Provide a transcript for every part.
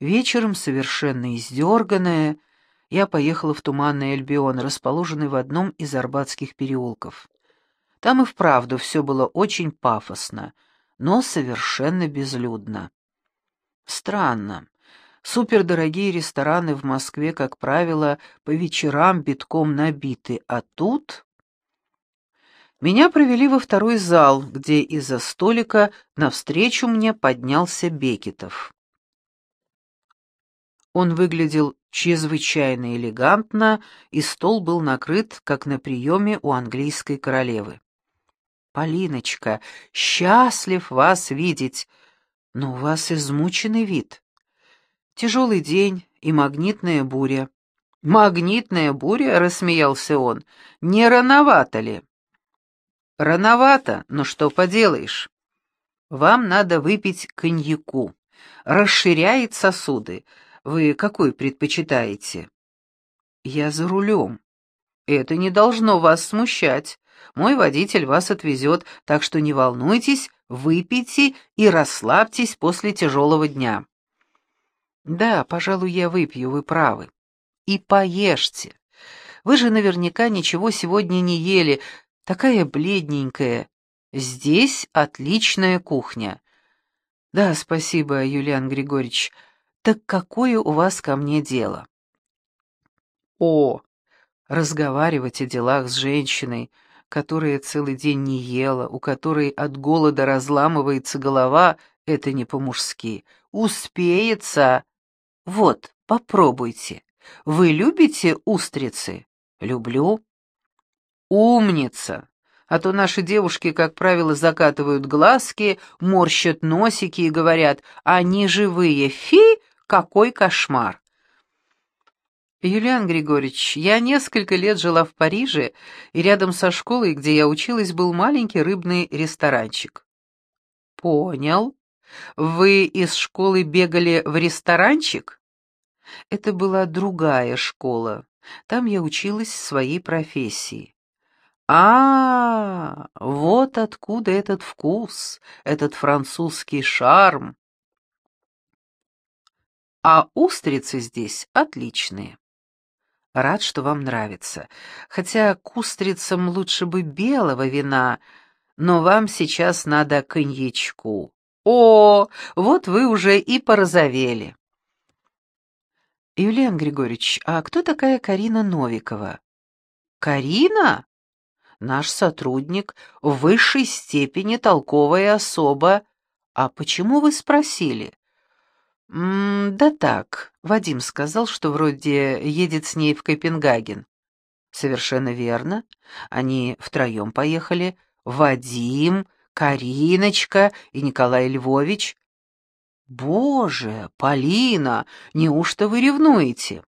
Вечером, совершенно издерганная, я поехала в Туманный Альбион, расположенный в одном из арбатских переулков. Там и вправду все было очень пафосно, но совершенно безлюдно. Странно. Супердорогие рестораны в Москве, как правило, по вечерам битком набиты, а тут... Меня провели во второй зал, где из-за столика навстречу мне поднялся Бекетов. Он выглядел чрезвычайно элегантно, и стол был накрыт, как на приеме у английской королевы. «Полиночка, счастлив вас видеть, но у вас измученный вид. Тяжелый день и магнитная буря». «Магнитная буря?» — рассмеялся он. «Не рановато ли?» «Рановато, но что поделаешь. Вам надо выпить коньяку. Расширяет сосуды, вы какой предпочитаете?» «Я за рулем. Это не должно вас смущать. Мой водитель вас отвезет, так что не волнуйтесь, выпейте и расслабьтесь после тяжелого дня». «Да, пожалуй, я выпью, вы правы. И поешьте. Вы же наверняка ничего сегодня не ели, такая бледненькая. Здесь отличная кухня». «Да, спасибо, Юлиан Григорьевич. Так какое у вас ко мне дело? О, разговаривать о делах с женщиной, которая целый день не ела, у которой от голода разламывается голова, это не по-мужски. Успеется. Вот, попробуйте. Вы любите устрицы? Люблю. Умница. А то наши девушки, как правило, закатывают глазки, морщат носики и говорят, они живые, фи, какой кошмар! Юлиан Григорьевич, я несколько лет жила в Париже, и рядом со школой, где я училась, был маленький рыбный ресторанчик. Понял. Вы из школы бегали в ресторанчик? Это была другая школа. Там я училась своей профессии. А, -а, а, вот откуда этот вкус, этот французский шарм. А устрицы здесь отличные. Рад, что вам нравится. Хотя к устрицам лучше бы белого вина, но вам сейчас надо коньячку. О, вот вы уже и порозовели. Юлиан Григорьевич, а кто такая Карина Новикова? Карина? Наш сотрудник, в высшей степени толковая особа. А почему вы спросили? «М да так, Вадим сказал, что вроде едет с ней в Копенгаген». «Совершенно верно. Они втроем поехали. Вадим, Кариночка и Николай Львович». «Боже, Полина, неужто вы ревнуете?»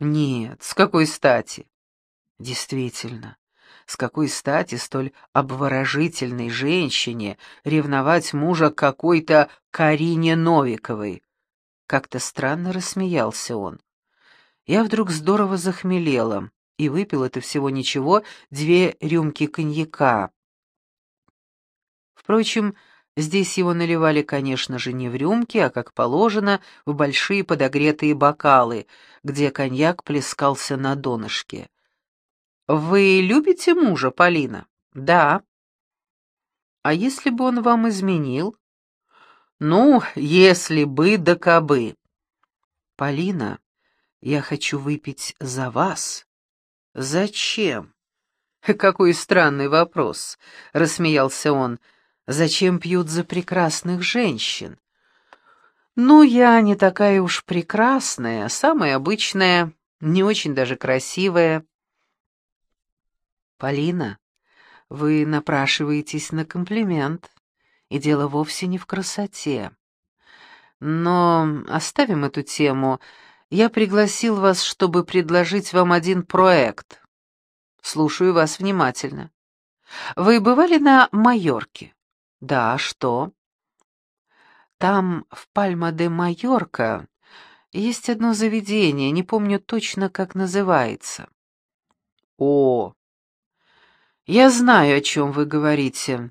«Нет, с какой стати?» «Действительно, с какой стати столь обворожительной женщине ревновать мужа какой-то Карине Новиковой? Как-то странно рассмеялся он. Я вдруг здорово захмелела и выпил это всего ничего, две рюмки коньяка. Впрочем, здесь его наливали, конечно же, не в рюмки, а, как положено, в большие подогретые бокалы, где коньяк плескался на донышке. «Вы любите мужа, Полина?» «Да». «А если бы он вам изменил?» «Ну, если бы да кабы». «Полина, я хочу выпить за вас». «Зачем?» «Какой странный вопрос», — рассмеялся он. «Зачем пьют за прекрасных женщин?» «Ну, я не такая уж прекрасная, самая обычная, не очень даже красивая». «Полина, вы напрашиваетесь на комплимент, и дело вовсе не в красоте. Но оставим эту тему. Я пригласил вас, чтобы предложить вам один проект. Слушаю вас внимательно. Вы бывали на Майорке? Да, что? Там, в Пальма-де-Майорка, есть одно заведение, не помню точно, как называется. О, я знаю, о чем вы говорите.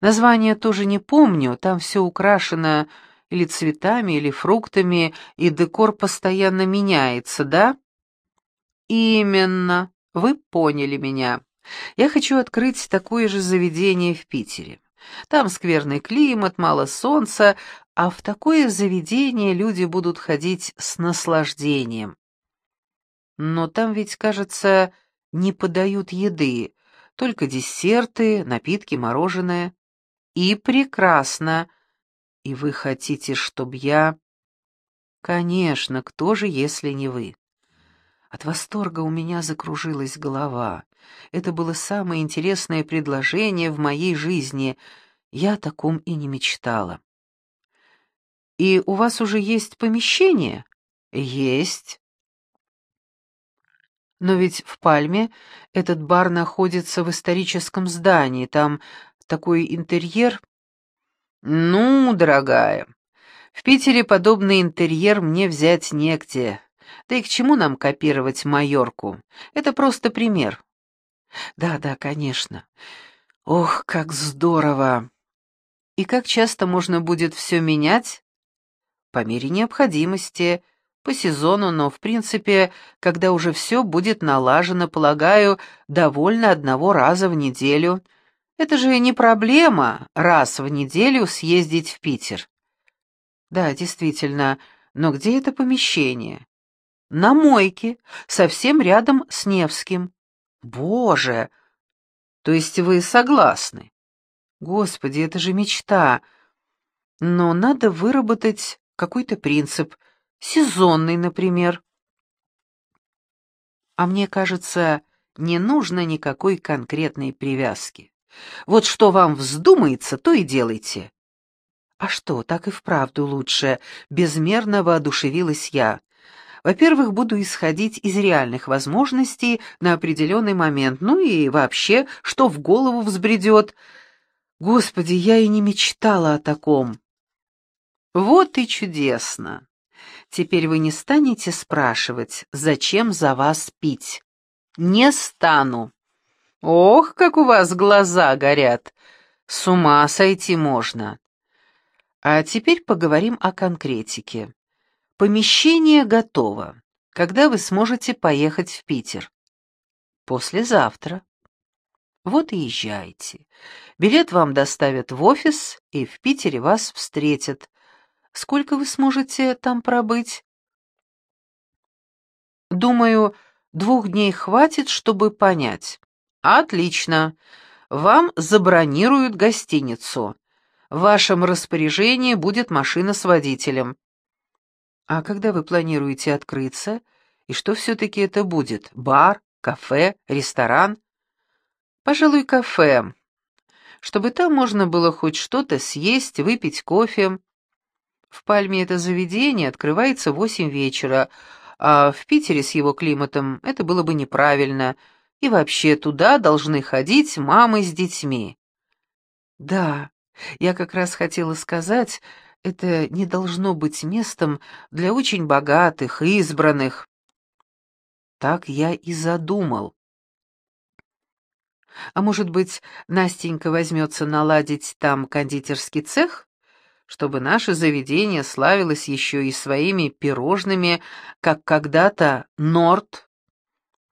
Название тоже не помню, там все украшено или цветами, или фруктами, и декор постоянно меняется, да? Именно, вы поняли меня. Я хочу открыть такое же заведение в Питере. Там скверный климат, мало солнца, а в такое заведение люди будут ходить с наслаждением. Но там ведь, кажется, не подают еды, только десерты, напитки, мороженое. И прекрасно. И вы хотите, чтобы я... Конечно, кто же, если не вы? От восторга у меня закружилась голова. Это было самое интересное предложение в моей жизни. Я о таком и не мечтала. «И у вас уже есть помещение?» «Есть». «Но ведь в Пальме этот бар находится в историческом здании, там такой интерьер...» «Ну, дорогая, в Питере подобный интерьер мне взять негде. Да и к чему нам копировать Майорку? Это просто пример». «Да, да, конечно. Ох, как здорово!» «И как часто можно будет все менять?» «По мере необходимости» по сезону, но, в принципе, когда уже все будет налажено, полагаю, довольно одного раза в неделю. Это же не проблема раз в неделю съездить в Питер. Да, действительно, но где это помещение? На мойке, совсем рядом с Невским. Боже! То есть вы согласны? Господи, это же мечта. Но надо выработать какой-то принцип — Сезонный, например. А мне кажется, не нужно никакой конкретной привязки. Вот что вам вздумается, то и делайте. А что, так и вправду лучше, безмерно воодушевилась я. Во-первых, буду исходить из реальных возможностей на определенный момент, ну и вообще, что в голову взбредет. Господи, я и не мечтала о таком. Вот и чудесно. Теперь вы не станете спрашивать, зачем за вас пить? Не стану. Ох, как у вас глаза горят. С ума сойти можно. А теперь поговорим о конкретике. Помещение готово. Когда вы сможете поехать в Питер? Послезавтра. Вот и езжайте. Билет вам доставят в офис, и в Питере вас встретят. Сколько вы сможете там пробыть? Думаю, двух дней хватит, чтобы понять. Отлично. Вам забронируют гостиницу. В вашем распоряжении будет машина с водителем. А когда вы планируете открыться? И что все-таки это будет? Бар, кафе, ресторан? Пожалуй, кафе. Чтобы там можно было хоть что-то съесть, выпить кофе. В Пальме это заведение открывается в восемь вечера, а в Питере с его климатом это было бы неправильно, и вообще туда должны ходить мамы с детьми. Да, я как раз хотела сказать, это не должно быть местом для очень богатых, избранных. Так я и задумал. А может быть, Настенька возьмется наладить там кондитерский цех? Чтобы наше заведение славилось еще и своими пирожными, как когда-то Норт.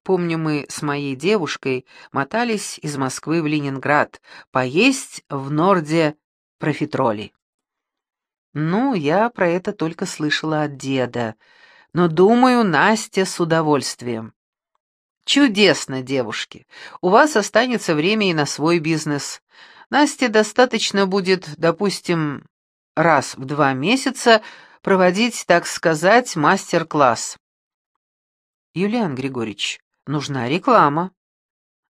Помню, мы с моей девушкой мотались из Москвы в Ленинград поесть в Норде профитроли. Ну, я про это только слышала от деда, но, думаю, Настя с удовольствием. Чудесно, девушки. У вас останется время и на свой бизнес. Насте достаточно будет, допустим, раз в два месяца проводить, так сказать, мастер-класс. Юлиан Григорьевич, нужна реклама.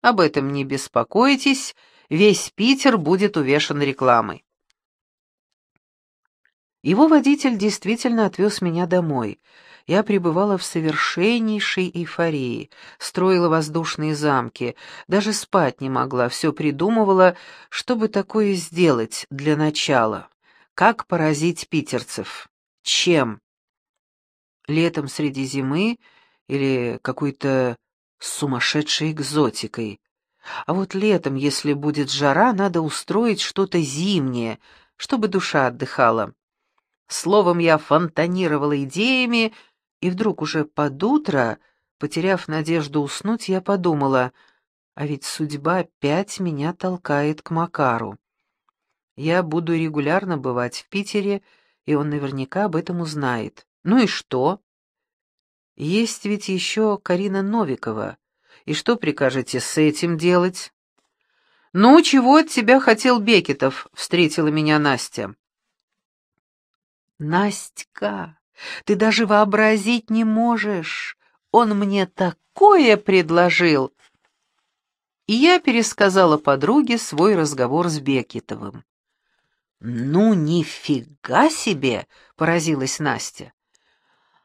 Об этом не беспокойтесь, весь Питер будет увешан рекламой. Его водитель действительно отвез меня домой. Я пребывала в совершеннейшей эйфории, строила воздушные замки, даже спать не могла, все придумывала, чтобы такое сделать для начала. Как поразить питерцев? Чем? Летом среди зимы или какой-то сумасшедшей экзотикой? А вот летом, если будет жара, надо устроить что-то зимнее, чтобы душа отдыхала. Словом, я фонтанировала идеями, и вдруг уже под утро, потеряв надежду уснуть, я подумала, а ведь судьба опять меня толкает к Макару. Я буду регулярно бывать в Питере, и он наверняка об этом узнает. Ну и что? Есть ведь еще Карина Новикова. И что прикажете с этим делать? «Ну, чего от тебя хотел Бекетов?» — встретила меня Настя. «Настя, ты даже вообразить не можешь. Он мне такое предложил!» И я пересказала подруге свой разговор с Бекетовым. «Ну, нифига себе!» — поразилась Настя.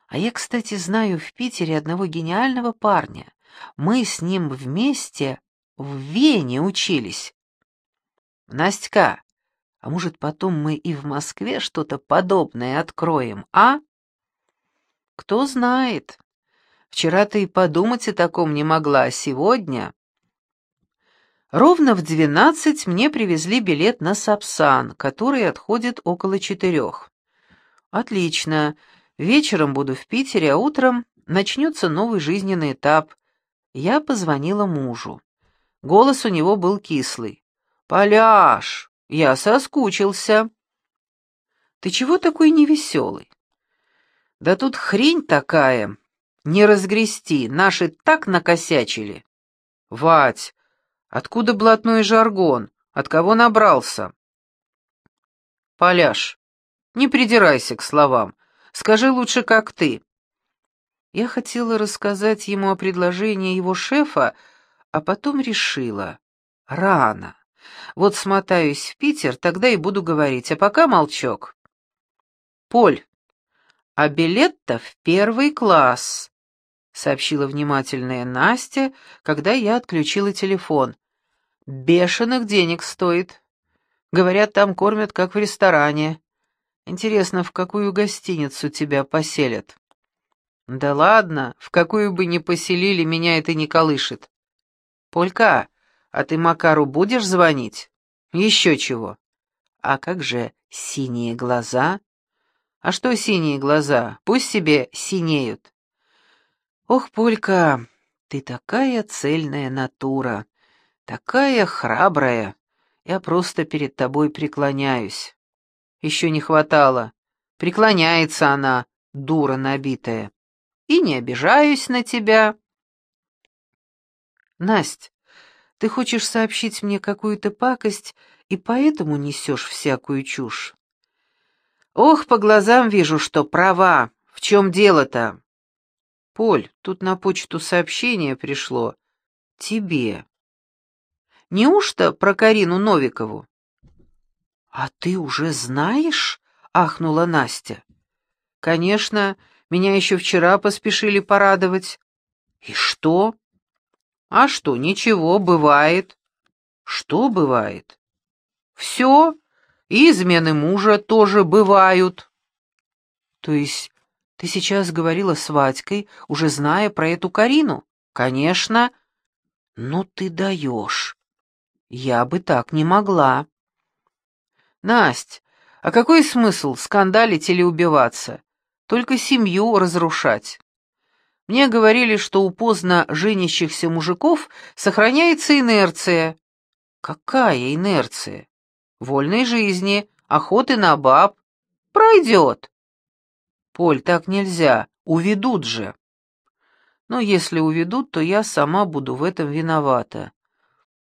«А я, кстати, знаю в Питере одного гениального парня. Мы с ним вместе в Вене учились. Настя, а может, потом мы и в Москве что-то подобное откроем, а? Кто знает. Вчера ты и подумать о таком не могла, а сегодня... Ровно в двенадцать мне привезли билет на Сапсан, который отходит около четырех. Отлично. Вечером буду в Питере, а утром начнется новый жизненный этап. Я позвонила мужу. Голос у него был кислый. «Поляш, я соскучился». «Ты чего такой невеселый?» «Да тут хрень такая. Не разгрести, наши так накосячили». «Вать, откуда блатной жаргон? От кого набрался?» «Поляш, не придирайся к словам. Скажи лучше, как ты». Я хотела рассказать ему о предложении его шефа, а потом решила. Рано. Вот смотаюсь в Питер, тогда и буду говорить, а пока молчок. Поль, а билет-то в первый класс, сообщила внимательная Настя, когда я отключила телефон. Бешеных денег стоит. Говорят, там кормят как в ресторане. Интересно, в какую гостиницу тебя поселят? Да ладно, в какую бы ни поселили, меня это не колышет. «Полька, а ты Макару будешь звонить?» «Еще чего?» «А как же синие глаза?» «А что синие глаза? Пусть себе синеют». «Ох, Полька, ты такая цельная натура, такая храбрая. Я просто перед тобой преклоняюсь». «Еще не хватало. Преклоняется она, дура набитая. И не обижаюсь на тебя». Насть, ты хочешь сообщить мне какую-то пакость и поэтому несешь всякую чушь? Ох, по глазам вижу, что права. В чем дело-то? Поль, тут на почту сообщение пришло. Тебе. Неужто про Карину Новикову? А ты уже знаешь? Ахнула Настя. Конечно, меня еще вчера поспешили порадовать. И что? А что, ничего, бывает. Что бывает? Все, и измены мужа тоже бывают. То есть ты сейчас говорила с Вадькой, уже зная про эту Карину? Конечно. Ну ты даешь. Я бы так не могла. Насть, а какой смысл скандалить или убиваться? Только семью разрушать. Мне говорили, что у поздно женящихся мужиков сохраняется инерция. Какая инерция? Вольной жизни, охоты на баб. Пройдет. Поль, так нельзя, уведут же. Но если уведут, то я сама буду в этом виновата.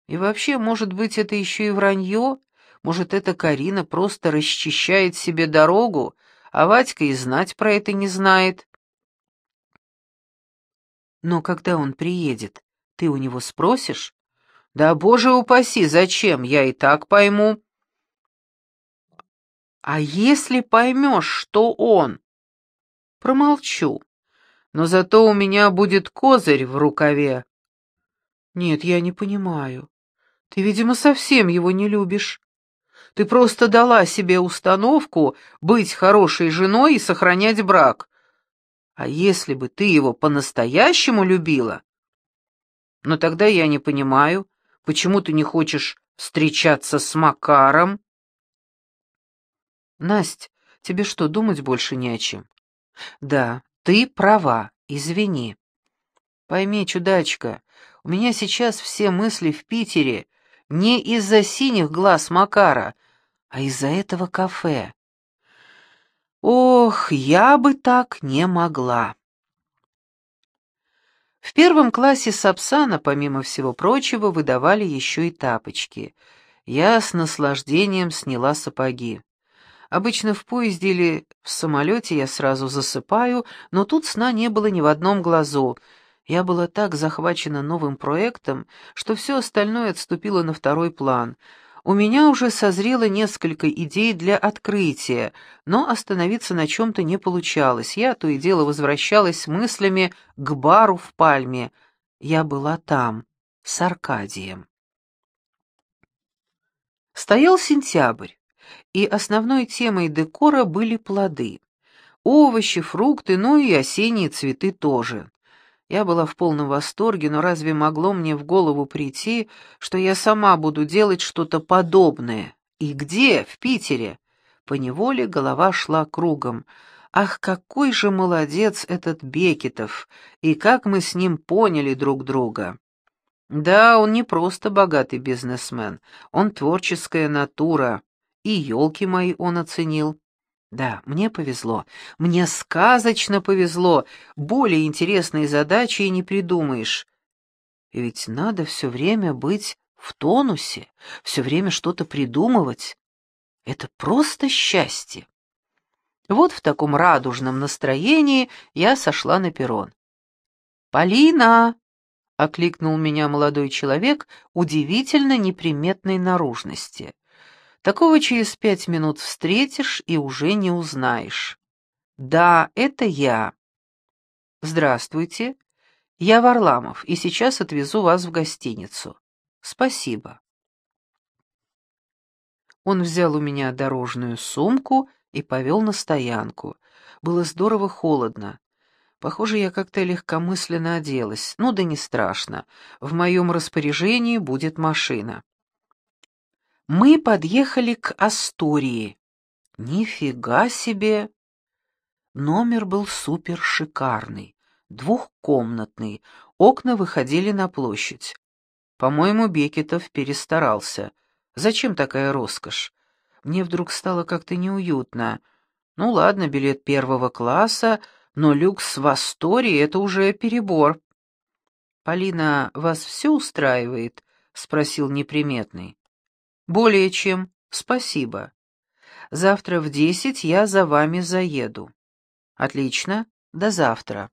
И вообще, может быть, это еще и вранье? Может, эта Карина просто расчищает себе дорогу, а Вадька и знать про это не знает? Но когда он приедет, ты у него спросишь? Да, боже упаси, зачем? Я и так пойму. А если поймешь, что он? Промолчу. Но зато у меня будет козырь в рукаве. Нет, я не понимаю. Ты, видимо, совсем его не любишь. Ты просто дала себе установку быть хорошей женой и сохранять брак. А если бы ты его по-настоящему любила? Но тогда я не понимаю, почему ты не хочешь встречаться с Макаром? Насть, Тебе что, думать больше не о чем? Да, ты права, извини. Пойми, чудачка, у меня сейчас все мысли в Питере не из-за синих глаз Макара, а из-за этого кафе. Ох, я бы так не могла. В первом классе Сапсана, помимо всего прочего, выдавали еще и тапочки. Я с наслаждением сняла сапоги. Обычно в поезде или в самолете я сразу засыпаю, но тут сна не было ни в одном глазу. Я была так захвачена новым проектом, что все остальное отступило на второй план. У меня уже созрело несколько идей для открытия, но остановиться на чем-то не получалось. Я то и дело возвращалась мыслями к бару в Пальме. Я была там, с Аркадием. Стоял сентябрь и основной темой декора были плоды. Овощи, фрукты, ну и осенние цветы тоже. Я была в полном восторге, но разве могло мне в голову прийти, что я сама буду делать что-то подобное? И где? В Питере? Поневоле голова шла кругом. Ах, какой же молодец этот Бекетов, и как мы с ним поняли друг друга. Да, он не просто богатый бизнесмен, он творческая натура, и елки мои он оценил. Да, мне повезло, мне сказочно повезло, более интересные задачи и не придумаешь. И ведь надо все время быть в тонусе, все время что-то придумывать. Это просто счастье. Вот в таком радужном настроении я сошла на перрон. «Полина!» — окликнул меня молодой человек удивительно неприметной наружности — Такого через пять минут встретишь и уже не узнаешь. Да, это я. Здравствуйте. Я Варламов, и сейчас отвезу вас в гостиницу. Спасибо. Он взял у меня дорожную сумку и повел на стоянку. Было здорово холодно. Похоже, я как-то легкомысленно оделась. Ну да не страшно. В моем распоряжении будет машина. Мы подъехали к Астории. Нифига себе! Номер был супер шикарный, двухкомнатный, окна выходили на площадь. По-моему, Бекетов перестарался. Зачем такая роскошь? Мне вдруг стало как-то неуютно. Ну ладно, билет первого класса, но люкс в Астории — это уже перебор. «Полина, вас все устраивает?» — спросил неприметный. «Более чем. Спасибо. Завтра в десять я за вами заеду». «Отлично. До завтра».